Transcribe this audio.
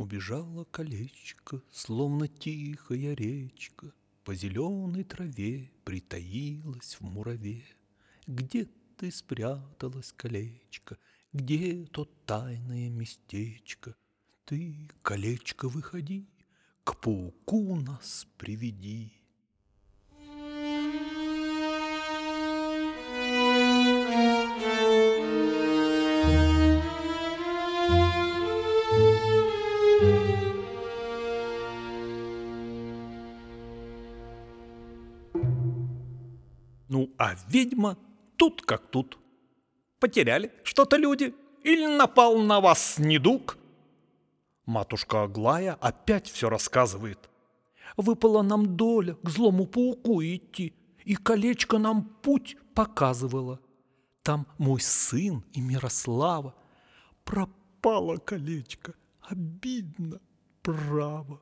Убежала колечко, словно тихая речка, По зеленой траве притаилась в мураве. Где ты спряталась, колечко, Где то тайное местечко? Ты, колечко, выходи, К пауку нас приведи. Ну, а ведьма тут как тут. Потеряли что-то люди? Или напал на вас недуг? Матушка Аглая опять все рассказывает. Выпала нам доля к злому пауку идти, и колечко нам путь показывало. Там мой сын и Мирослава. Пропало колечко, обидно, право.